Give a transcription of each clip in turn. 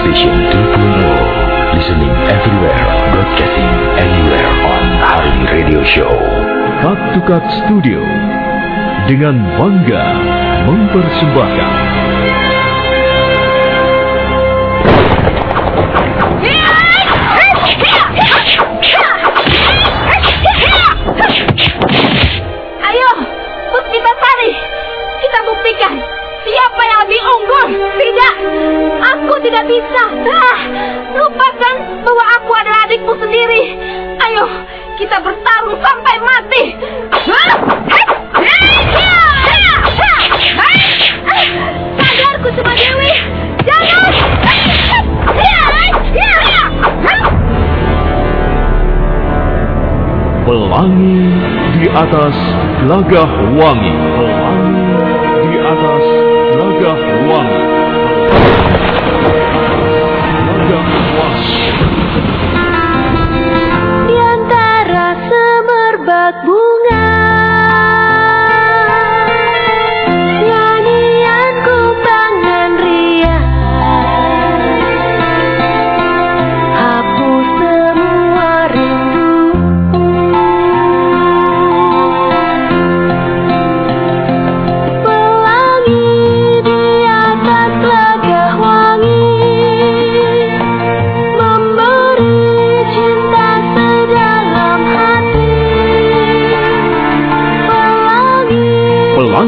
Station 2.0 Listening everywhere, broadcasting anywhere on Hari Radio Show. Cut to Cut Studio. Dengan bangga mempersembahkan tidak bisa. Ah, lupakan bahwa aku adalah adikmu sendiri. Ayo, kita bertarung sampai mati. Sadar Kusuma Dewi, jangan. Pelangi di atas gelagah wangi. Pelangi di atas gelagah wangi.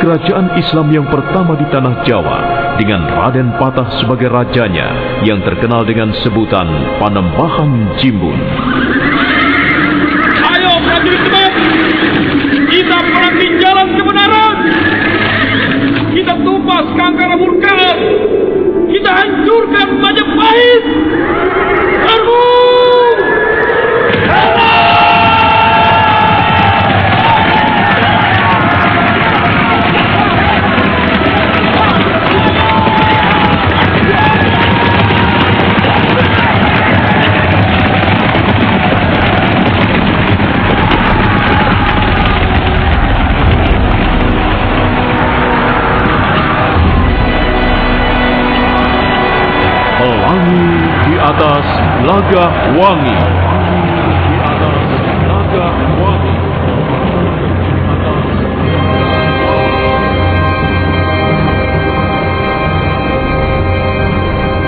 kerajaan Islam yang pertama di tanah Jawa dengan Raden Patah sebagai rajanya yang terkenal dengan sebutan Panembahan Jimbun. Ayo prajurit Tibet, kita perangi jalan kebenaran. Kita tumpas kangkara murka. Kita hancurkan Majapahit. Serbu! Wangi.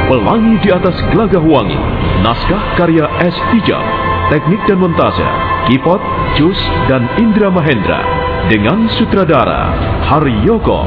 Pelangi di atas gelagah wangi. Naskah karya S. Tijab. Teknik dan montase. Kipot, Jus, dan Indra Mahendra. Dengan sutradara Haryoko.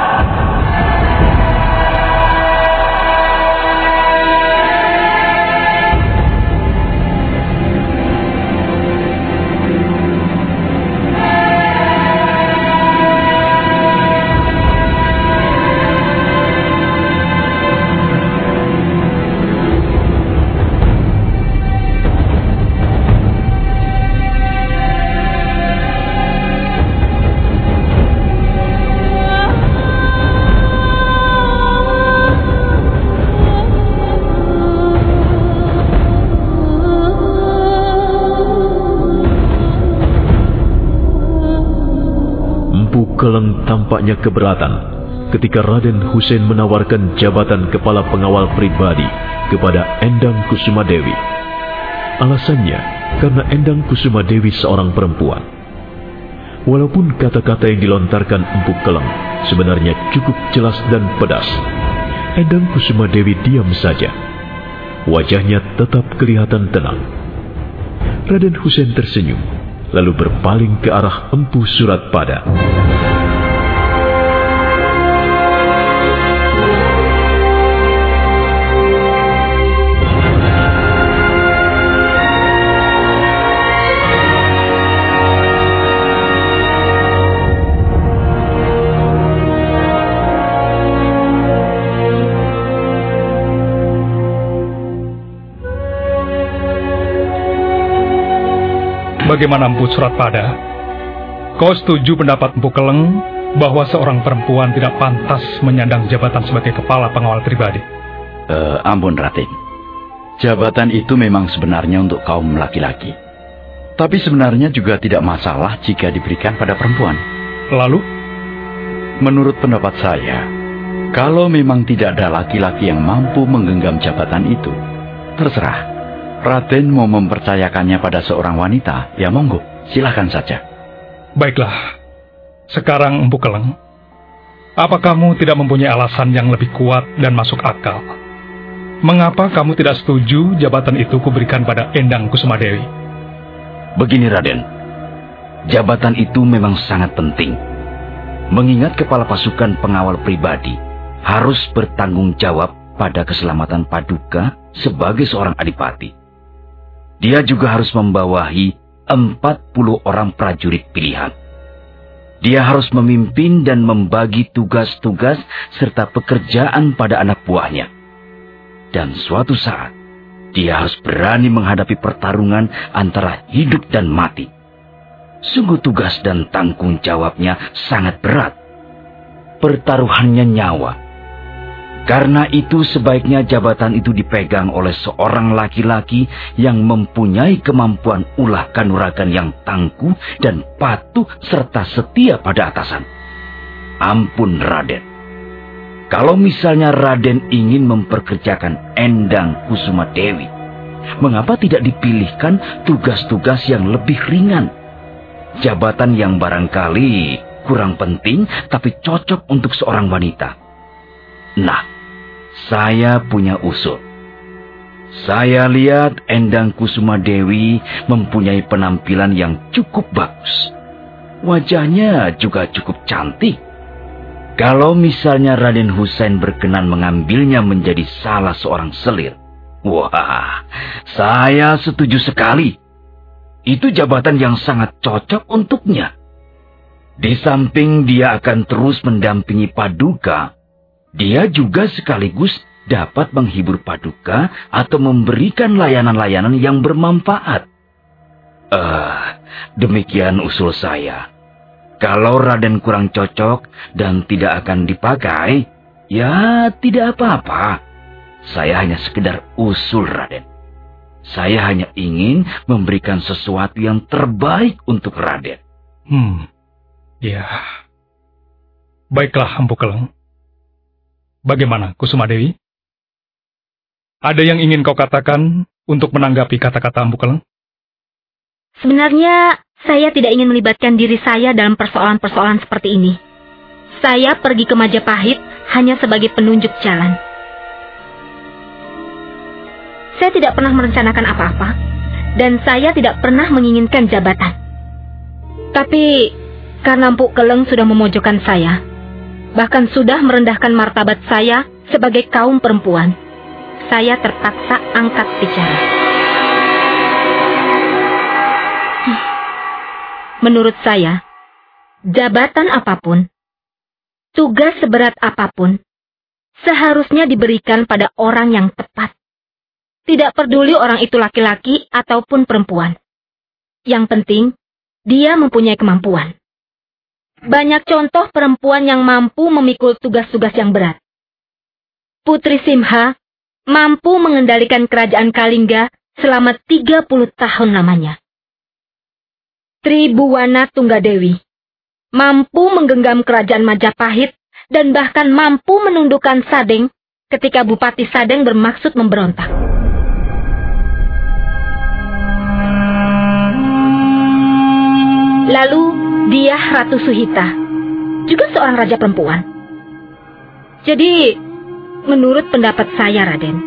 Keleng tampaknya keberatan ketika Raden Hussein menawarkan jabatan kepala pengawal pribadi kepada Endang Kusuma Dewi. Alasannya karena Endang Kusuma Dewi seorang perempuan. Walaupun kata-kata yang dilontarkan Empu Keleng sebenarnya cukup jelas dan pedas, Endang Kusuma Dewi diam saja. Wajahnya tetap kelihatan tenang. Raden Hussein tersenyum, lalu berpaling ke arah Empu Surat Pada. Bagaimana Empu Surat Pada? Kau setuju pendapat Empu Keleng bahwa seorang perempuan tidak pantas menyandang jabatan sebagai kepala pengawal pribadi? Eh, ampun Raden. Jabatan itu memang sebenarnya untuk kaum laki-laki. Tapi sebenarnya juga tidak masalah jika diberikan pada perempuan. Lalu, Menurut pendapat saya, kalau memang tidak ada laki-laki yang mampu menggenggam jabatan itu, terserah. Raden mau mempercayakannya pada seorang wanita, ya monggo, silahkan saja. baiklah. Sekarang Empu Keleng, apa kamu tidak mempunyai alasan yang lebih kuat dan masuk akal? Mengapa kamu tidak setuju jabatan itu kuberikan pada Endang Kusuma Dewi? Begini Raden, jabatan itu memang sangat penting. Mengingat kepala pasukan pengawal pribadi harus bertanggung jawab pada keselamatan Paduka sebagai seorang adipati. Dia juga harus membawahi 40 orang prajurit pilihan. Dia harus memimpin dan membagi tugas-tugas serta pekerjaan pada anak buahnya. Dan suatu saat, dia harus berani menghadapi pertarungan antara hidup dan mati. Sungguh tugas dan tanggung jawabnya sangat berat. Pertaruhannya nyawa. Karena itu sebaiknya jabatan itu dipegang oleh seorang laki-laki yang mempunyai kemampuan ulah kanuragan yang tangguh dan patuh serta setia pada atasan. Ampun Raden. Kalau misalnya Raden ingin memperkerjakan Endang Kusuma Dewi, mengapa tidak dipilihkan tugas-tugas yang lebih ringan? Jabatan yang barangkali kurang penting tapi cocok untuk seorang wanita. Nah, saya punya usul. Saya lihat Endang Kusuma Dewi mempunyai penampilan yang cukup bagus. Wajahnya juga cukup cantik. Kalau misalnya Raden Husain berkenan mengambilnya menjadi salah seorang selir, wah, saya setuju sekali. Itu jabatan yang sangat cocok untuknya. Di samping dia akan terus mendampingi Paduka, dia juga sekaligus dapat menghibur Paduka atau memberikan layanan-layanan yang bermanfaat. Eh, demikian usul saya. Kalau Raden kurang cocok dan tidak akan dipakai, ya tidak apa-apa. Saya hanya sekedar usul Raden. Saya hanya ingin memberikan sesuatu yang terbaik untuk Raden. Hmm, ya. Baiklah, Empu Keleng. Bagaimana, Kusuma Dewi? Ada yang ingin kau katakan untuk menanggapi kata-kata Empu Keleng? Sebenarnya saya tidak ingin melibatkan diri saya dalam persoalan-persoalan seperti ini. Saya pergi ke Majapahit hanya sebagai penunjuk jalan. Saya tidak pernah merencanakan apa-apa, dan saya tidak pernah menginginkan jabatan. Tapi karena Empuk Keleng sudah memojokkan saya, bahkan sudah merendahkan martabat saya sebagai kaum perempuan, saya terpaksa angkat bicara. Menurut saya, jabatan apa pun, tugas seberat apa pun, seharusnya diberikan pada orang yang tepat. Tidak peduli orang itu laki-laki ataupun perempuan. Yang penting, dia mempunyai kemampuan. Banyak contoh perempuan yang mampu memikul tugas-tugas yang berat. Putri Simha mampu mengendalikan kerajaan Kalingga selama 30 tahun lamanya. Tribuwana Tunggadewi mampu menggenggam kerajaan Majapahit, dan bahkan mampu menundukkan Sadeng ketika Bupati Sadeng bermaksud memberontak. Lalu dia Ratu Suhita, juga seorang raja perempuan. Jadi, menurut pendapat saya, Raden,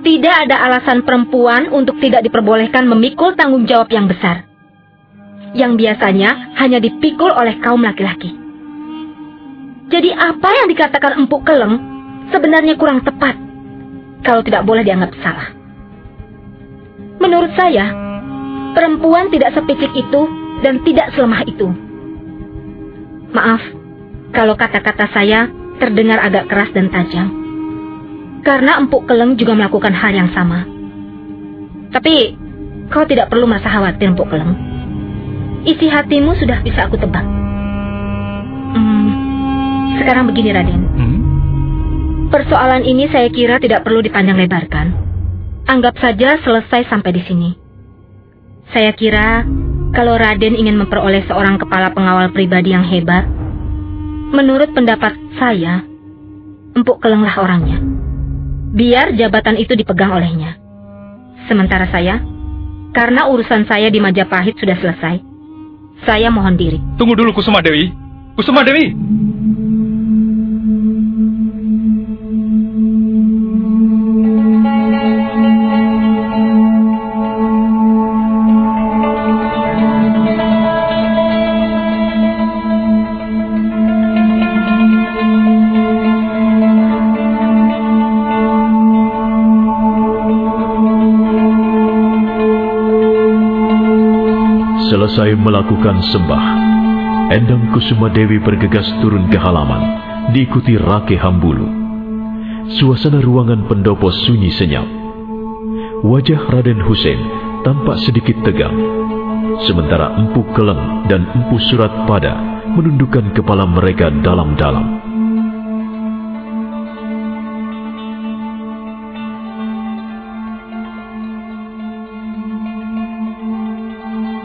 tidak ada alasan perempuan untuk tidak diperbolehkan memikul tanggung jawab yang besar. Yang biasanya hanya dipikul oleh kaum laki-laki. Jadi apa yang dikatakan Empuk Keleng sebenarnya kurang tepat kalau tidak boleh dianggap salah. Menurut saya, perempuan tidak sepicik itu dan tidak selemah itu. Maaf, kalau kata-kata saya terdengar agak keras dan tajam. Karena Empuk Keleng juga melakukan hal yang sama. Tapi, kau tidak perlu merasa khawatir, Empuk Keleng. Isi hatimu sudah bisa aku tebak. Hmm, sekarang begini, Raden. Hmm? Persoalan ini saya kira tidak perlu dipanjang lebarkan. Anggap saja selesai sampai di sini. Saya kira kalau Raden ingin memperoleh seorang kepala pengawal pribadi yang hebat, menurut pendapat saya, Empuk Kelenglah orangnya. Biar jabatan itu dipegang olehnya. Sementara saya, karena urusan saya di Majapahit sudah selesai, saya mohon diri. Tunggu dulu Kusuma Dewi. Kusuma Dewi. Melakukan sembah, Endang Kusuma Dewi bergegas turun ke halaman, diikuti Rake Hambulu. Suasana ruangan pendopo sunyi senyap. Wajah Raden Hussein tampak sedikit tegang. Sementara Empu Keleng dan Empu Surat Pada menundukkan kepala mereka dalam-dalam.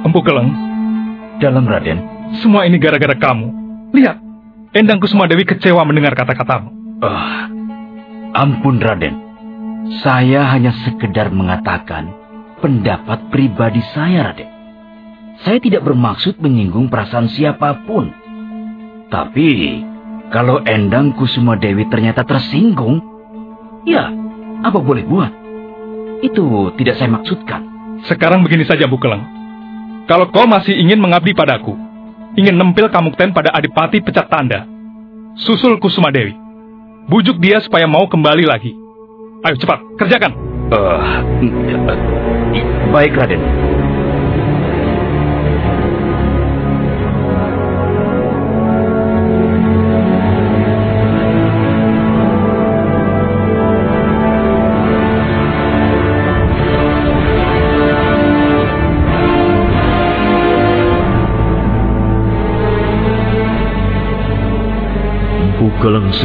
Empu Keleng, Dalam Raden, semua ini gara-gara kamu. Lihat, Endang Kusuma Dewi kecewa mendengar kata-katamu. Ah, ampun Raden. Saya hanya sekedar mengatakan pendapat pribadi saya, Raden. Saya tidak bermaksud menyinggung perasaan siapa pun. Tapi, kalau Endang Kusuma Dewi ternyata tersinggung, ya, apa boleh buat? Itu tidak saya maksudkan. Sekarang begini saja, Bu Keleng. Kalau kau masih ingin mengabdi padaku, ingin nempel kamukten pada Adipati pecat tanda, susul Kusuma Dewi. Bujuk dia supaya mau kembali lagi. Ayo cepat, kerjakan. Eh, baik, Raden.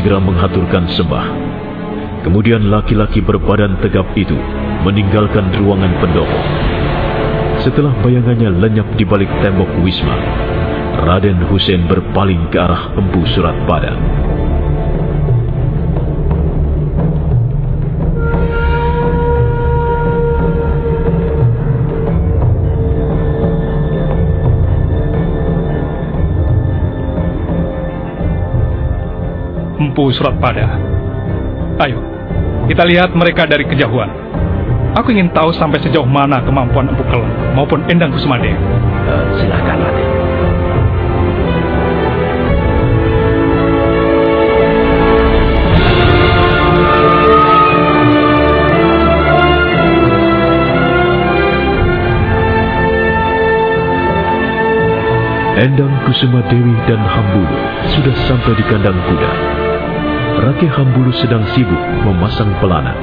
Segera menghaturkan sembah. Kemudian laki-laki berbadan tegap itu meninggalkan ruangan pendopo. Setelah bayangannya lenyap di balik tembok wisma, Raden Hussein berpaling ke arah Empu Surat Pada. Empu Surat Pada. Ayo, kita lihat mereka dari kejauhan. Aku ingin tahu sampai sejauh mana kemampuan Empu Keleng maupun Endang Kusuma Dewi. Eh, silakan, Raden. Endang Kusuma Dewi dan Hambulu sudah sampai di kandang kuda. Rake Hambulu sedang sibuk memasang pelana.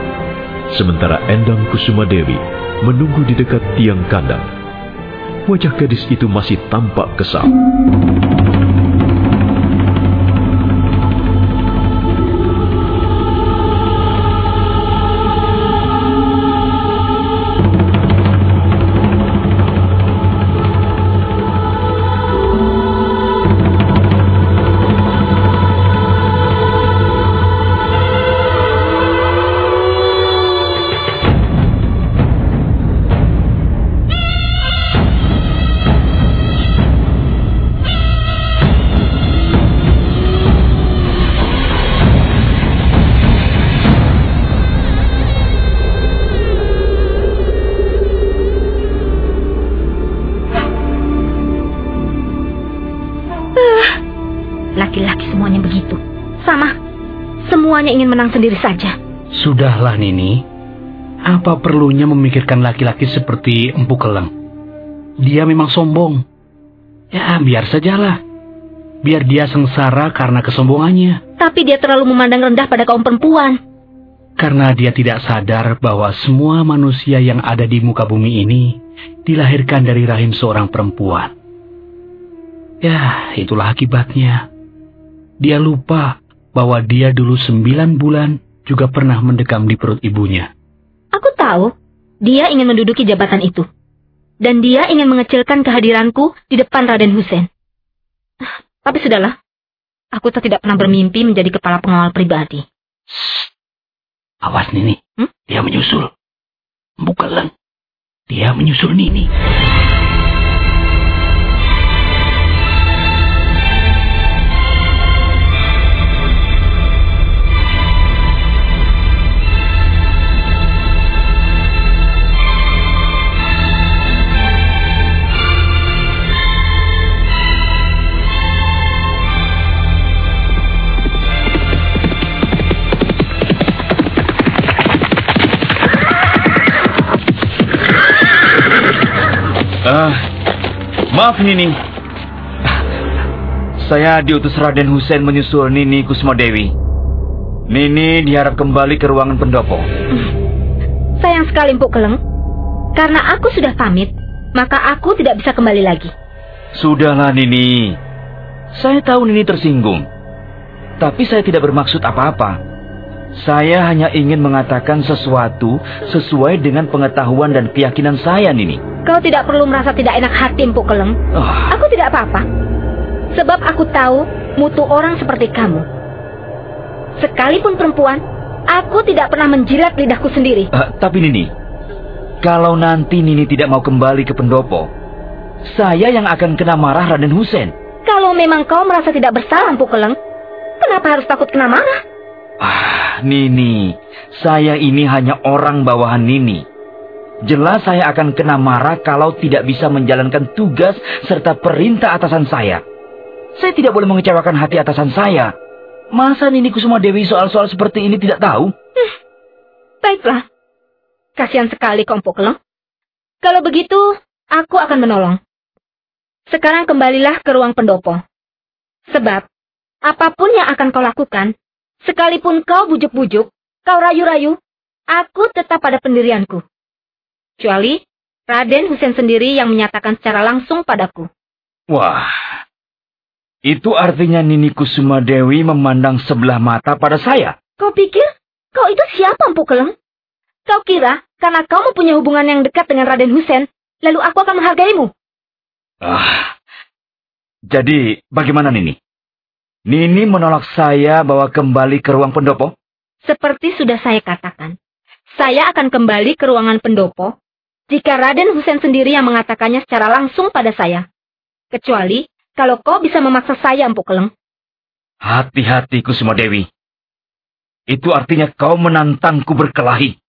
Sementara Endang Kusuma Dewi menunggu di dekat tiang kandang. Wajah gadis itu masih tampak kesal. Menang sendiri saja. Sudahlah, Nini. Apa perlunya memikirkan laki-laki seperti Empu Keleng? Dia memang sombong. Ya, biar sajalah. Biar dia sengsara karena kesombongannya. Tapi dia terlalu memandang rendah pada kaum perempuan. Karena dia tidak sadar bahwa semua manusia yang ada di muka bumi ini dilahirkan dari rahim seorang perempuan. Ya, itulah akibatnya. Dia lupa bahwa dia dulu sembilan bulan juga pernah mendekam di perut ibunya. Aku tahu, dia ingin menduduki jabatan itu. Dan dia ingin mengecilkan kehadiranku di depan Raden Hussein. Tapi sudahlah, aku tak tidak pernah bermimpi menjadi kepala pengawal pribadi. Awas Nini, Hmm? dia menyusul. Bukan dia menyusul Nini. Nini. Saya diutus Raden Hussein menyusul Nini Kusuma Dewi. Nini diharap kembali ke ruangan pendopo. Sayang sekali Empuk Keleng. Karena aku sudah pamit, maka aku tidak bisa kembali lagi. Sudahlah Nini. Saya tahu Nini tersinggung. Tapi saya tidak bermaksud apa-apa. Saya hanya ingin mengatakan sesuatu sesuai dengan pengetahuan dan keyakinan saya, Nini. Kau tidak perlu merasa tidak enak hati Empuk Keleng. Ah, Aku tidak apa-apa. Sebab aku tahu mutu orang seperti kamu. Sekalipun perempuan, aku tidak pernah menjilat lidahku sendiri. ah, tapi Nini, kalau nanti Nini tidak mau kembali ke pendopo, saya yang akan kena marah Raden Hussein. Kalau memang kau merasa tidak bersalah Empuk Keleng, kenapa harus takut kena marah? Ah, Nini, saya ini hanya orang bawahan Nini. Jelas saya akan kena marah kalau tidak bisa menjalankan tugas serta perintah atasan saya. Saya tidak boleh mengecewakan hati atasan saya. Masa Nini Kusuma Dewi soal-soal seperti ini tidak tahu? Baiklah. Kasihan sekali Keleng. Kalau begitu, aku akan menolong. Sekarang kembalilah ke ruang pendopo. Sebab, apa pun yang akan kau lakukan, sekalipun kau bujuk-bujuk, kau rayu-rayu, aku tetap pada pendirianku. Kecuali Raden Hussein sendiri yang menyatakan secara langsung padaku. Wah, itu artinya Nini Kusuma Dewi memandang sebelah mata pada saya. Kau pikir kau itu siapa, Empu Keleng? Kau kira karena kau mempunyai hubungan yang dekat dengan Raden Hussein, lalu aku akan menghargaimu? Ah, jadi bagaimana Nini? Nini menolak saya bawa kembali ke ruang pendopo? Seperti sudah saya katakan, saya akan kembali ke ruangan pendopo jika Raden Hussein sendiri yang mengatakannya secara langsung pada saya. Kecuali kalau kau bisa memaksa saya, Empu Keleng. Hati-hati Kusuma Dewi. Itu artinya kau menantangku berkelahi.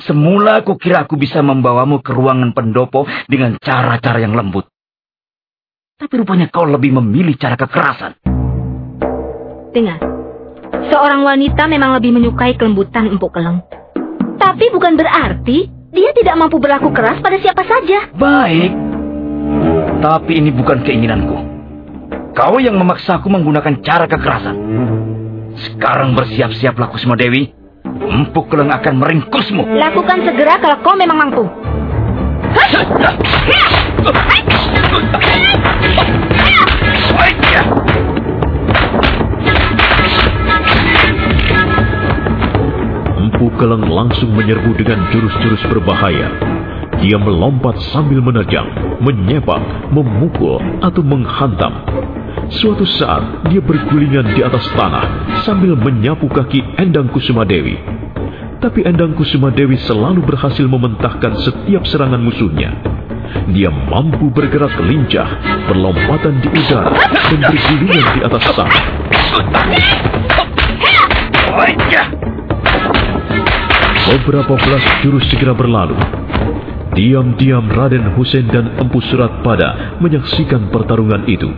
Semula aku kira aku bisa membawamu ke ruangan pendopo dengan cara-cara yang lembut. Tapi rupanya kau lebih memilih cara kekerasan. Dengar, seorang wanita memang lebih menyukai kelembutan Empu Keleng. Tapi bukan berarti dia tidak mampu berlaku keras pada siapa saja. Baik. Tapi ini bukan keinginanku. Kau yang memaksaku menggunakan cara kekerasan. Sekarang bersiap-siaplah Kusuma Dewi. Empuk Keleng akan meringkusmu. Lakukan segera kalau kau memang mampu. Empu Keleng langsung menyerbu dengan jurus-jurus berbahaya. Dia melompat sambil menerjang, menyepak, memukul, atau menghantam. Suatu saat, dia bergulingan di atas tanah sambil menyapu kaki Endang Kusuma Dewi. Tapi Endang Kusuma Dewi selalu berhasil mementahkan setiap serangan musuhnya. Dia mampu bergerak lincah, berlompatan di udara, dan bergulingan di atas tanah. Beberapa belas jurus segera berlalu. Diam-diam Raden Hussein dan Empu Surat Pada menyaksikan pertarungan itu.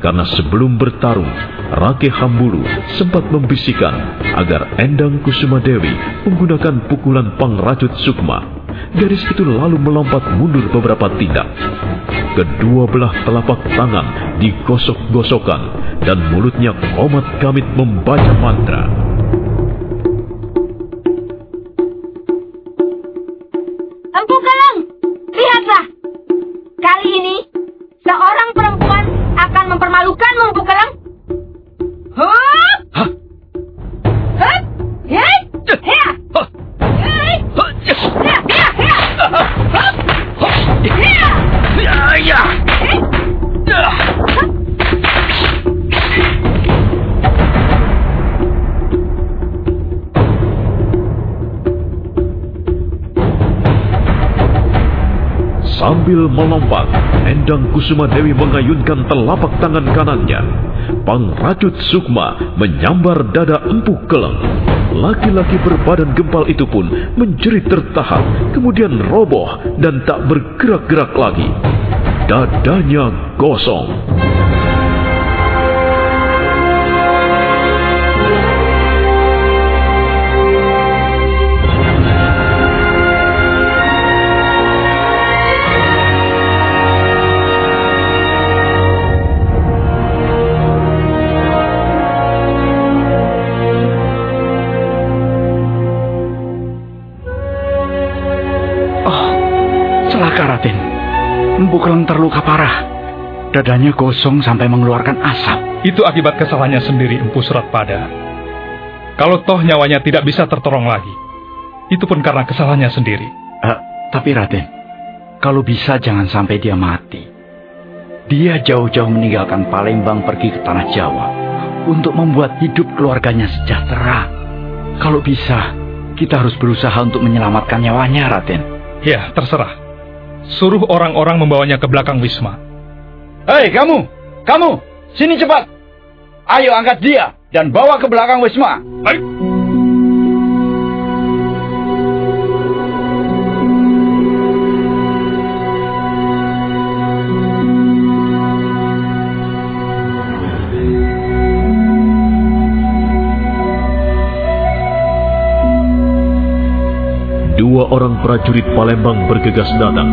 karena sebelum bertarung, Rake Hambulu sempat membisikkan agar Endang Kusuma Dewi menggunakan pukulan pengrajut Sukma. Gadis itu lalu melompat mundur beberapa tindak. Kedua belah telapak tangan digosok-gosokkan dan mulutnya komat kamit membaca mantra. Melompat, Endang Kusuma Dewi mengayunkan telapak tangan kanannya. Pangrajut Sukma menyambar dada Empu Keleng. Laki-laki berbadan gempal itu pun menjerit tertahan, kemudian roboh dan tak bergerak-gerak lagi. Dadanya gosong. Empu Keleng terluka parah. Dadanya gosong sampai mengeluarkan asap. Itu akibat kesalahannya sendiri Empu Surat Pada. Kalau toh nyawanya tidak bisa tertolong lagi, itu pun karena kesalahannya sendiri. Eh, tapi Raden, kalau bisa jangan sampai dia mati. Dia jauh-jauh meninggalkan Palembang pergi ke tanah Jawa untuk membuat hidup keluarganya sejahtera. Kalau bisa, kita harus berusaha untuk menyelamatkan nyawanya, Raden. Ya, terserah. Suruh orang-orang membawanya ke belakang Wisma. Hei kamu, kamu, sini cepat. Ayo angkat dia dan bawa ke belakang Wisma. Baik. Dua orang prajurit Palembang bergegas datang.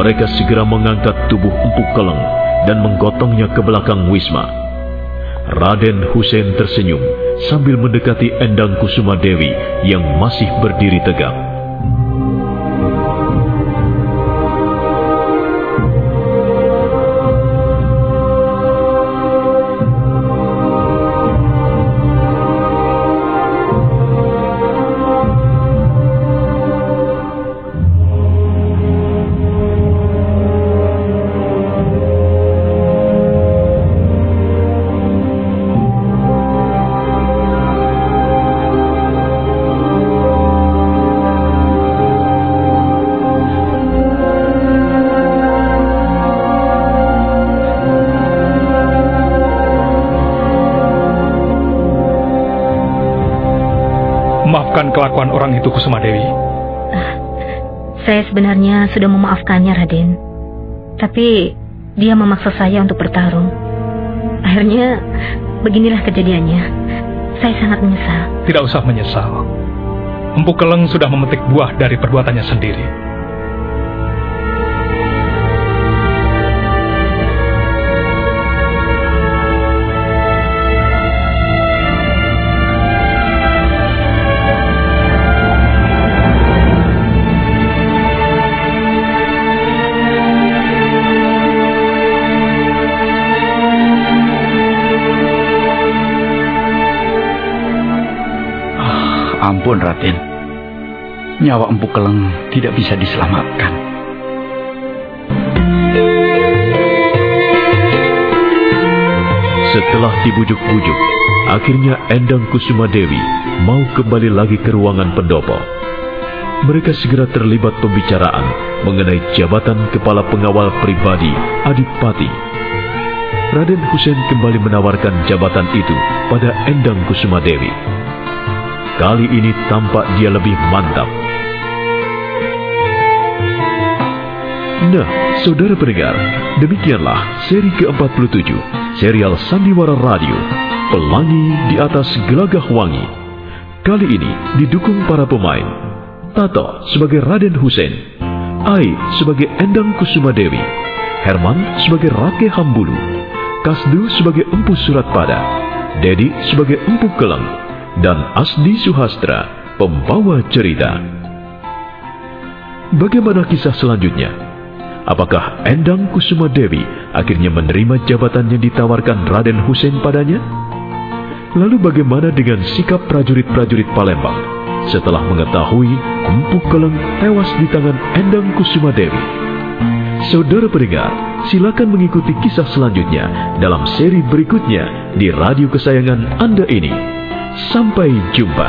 Mereka segera mengangkat tubuh Empu Keleng dan menggotongnya ke belakang Wisma. Raden Hussein tersenyum sambil mendekati Endang Kusuma Dewi yang masih berdiri tegak. Kusuma Dewi. Saya sebenarnya sudah memaafkannya, Raden. Tapi dia memaksa saya untuk bertarung. Akhirnya beginilah kejadiannya. Saya sangat menyesal. Tidak usah menyesal. Empu Keleng sudah memetik buah dari perbuatannya sendiri. Ampun Raden. Nyawa Empu Keleng tidak bisa diselamatkan. Setelah dibujuk-bujuk, akhirnya Endang Kusuma Dewi mau kembali lagi ke ruangan pendopo. Mereka segera terlibat pembicaraan mengenai jabatan kepala pengawal pribadi Adipati. Raden Hussein kembali menawarkan jabatan itu pada Endang Kusuma Dewi. Kali ini tampak dia lebih mantap. Nah, saudara pendengar, demikianlah seri ke-47 serial Sandiwara Radio, Pelangi di atas Gelagah Wangi. Kali ini didukung para pemain. Tato sebagai Raden Hussein, Ai sebagai Endang Kusuma Dewi, Herman sebagai Rake Hambulu, Kasdu sebagai Empu Surat Pada, Dedi sebagai Empu Keleng, dan Asdi Suhastra, pembawa cerita. Bagaimana kisah selanjutnya? Apakah Endang Kusuma Dewi akhirnya menerima jabatan yang ditawarkan Raden Hussein padanya? Lalu bagaimana dengan sikap prajurit-prajurit Palembang setelah mengetahui Empu Keleng tewas di tangan Endang Kusuma Dewi? Saudara pendengar, silakan mengikuti kisah selanjutnya dalam seri berikutnya di radio kesayangan Anda ini. Sampai jumpa.